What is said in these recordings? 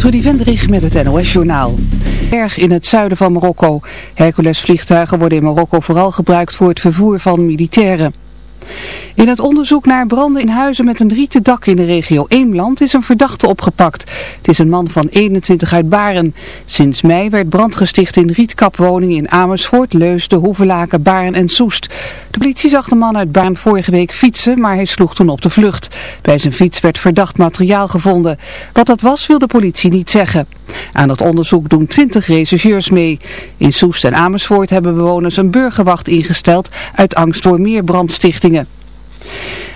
Trudy Vendrich met het NOS-journaal. Erg in het zuiden van Marokko. Hercules-vliegtuigen worden in Marokko vooral gebruikt voor het vervoer van militairen. In het onderzoek naar branden in huizen met een rieten dak in de regio Eemland is een verdachte opgepakt. Het is een man van 21 uit Baren. Sinds mei werd brand gesticht in rietkapwoningen in Amersfoort, Leusden, Hoevelaken, Baren en Soest. De politie zag de man uit Baren vorige week fietsen, maar hij sloeg toen op de vlucht. Bij zijn fiets werd verdacht materiaal gevonden. Wat dat was wil de politie niet zeggen. Aan het onderzoek doen 20 rechercheurs mee. In Soest en Amersfoort hebben bewoners een burgerwacht ingesteld uit angst voor meer brandstichtingen.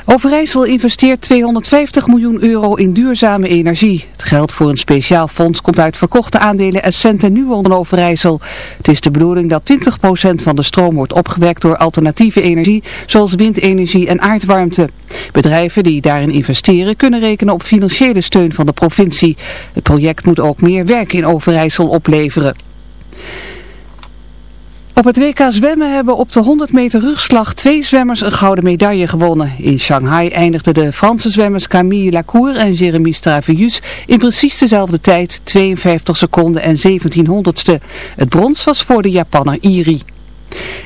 Overijssel investeert 250 miljoen euro in duurzame energie. Het geld voor een speciaal fonds komt uit verkochte aandelen Essent en Nuon Overijssel. Het is de bedoeling dat 20% van de stroom wordt opgewekt door alternatieve energie, zoals windenergie en aardwarmte. Bedrijven die daarin investeren kunnen rekenen op financiële steun van de provincie. Het project moet ook meer werk in Overijssel opleveren. Op het WK zwemmen hebben op de 100 meter rugslag twee zwemmers een gouden medaille gewonnen. In Shanghai eindigden de Franse zwemmers Camille Lacour en Jeremy Stravius in precies dezelfde tijd, 52 seconden en 17 honderdste. Het brons was voor de Japanner Iri.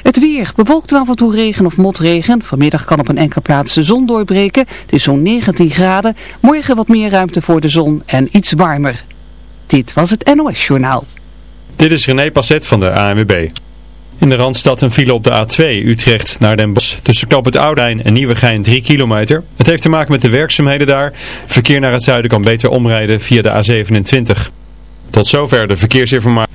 Het weer, bewolkt af en toe regen of motregen. Vanmiddag kan op een enkele plaats de zon doorbreken. Het is zo'n 19 graden. Morgen wat meer ruimte voor de zon en iets warmer. Dit was het NOS Journaal. Dit is René Passet van de ANWB. In de Randstad een file op de A2 Utrecht naar Den Bosch tussen Knop het Oudijn en Nieuwegein 3 kilometer. Het heeft te maken met de werkzaamheden daar. Verkeer naar het zuiden kan beter omrijden via de A27. Tot zover de verkeersinformatie.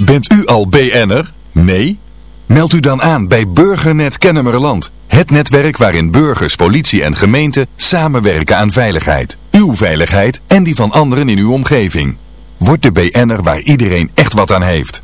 Bent u al BN'er? Nee? Meld u dan aan bij Burgernet Kennemerland. Het netwerk waarin burgers, politie en gemeente samenwerken aan veiligheid. Uw veiligheid en die van anderen in uw omgeving. Word de BN'er waar iedereen echt wat aan heeft.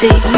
See?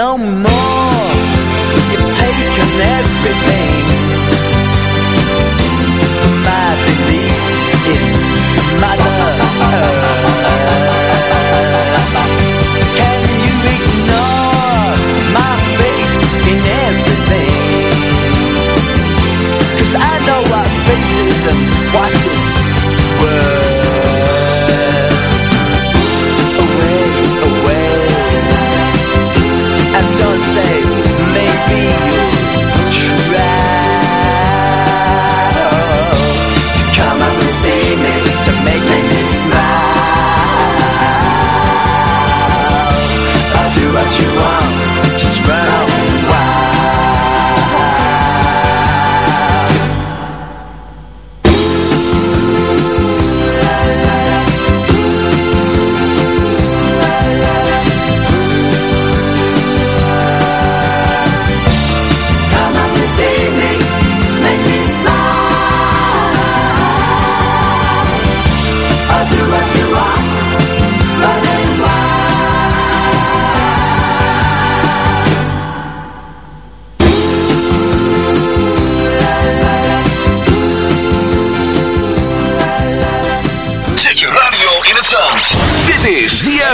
não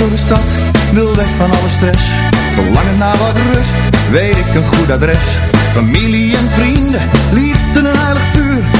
door de stad, wil weg van alle stress. Verlangen naar wat rust, weet ik een goed adres. Familie en vrienden, liefde en aardig vuur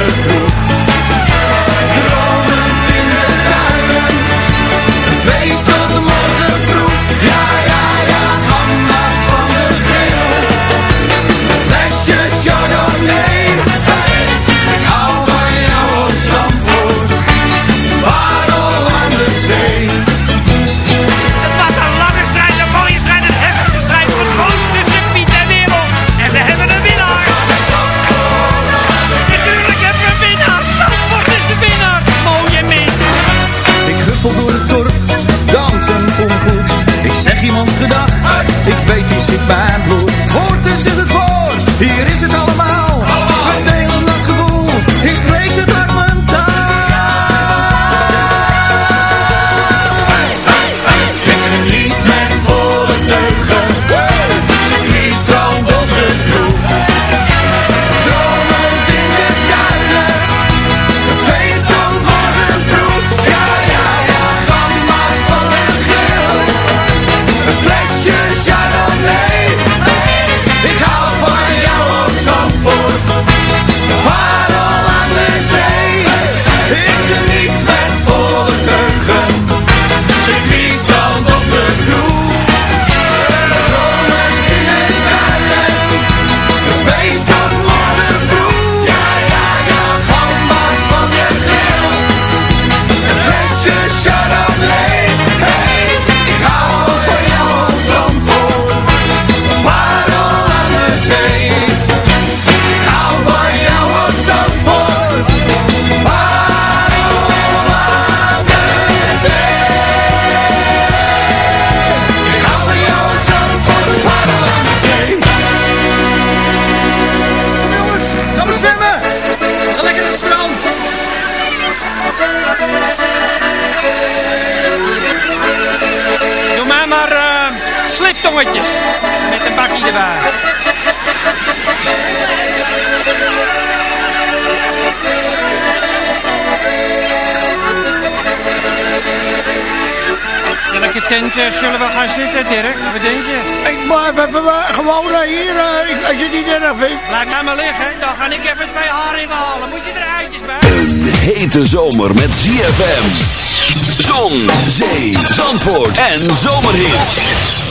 En eh, zullen we gaan zitten, Dirk? Wat denk je? Ik blijf even gewoon hier, eh, als je het niet erg vindt. Laat mij maar liggen, dan ga ik even twee haringen halen. Moet je er eitjes bij? Een hete zomer met ZFM. Zon, zee, zandvoort en zomerhit.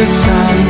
the sun.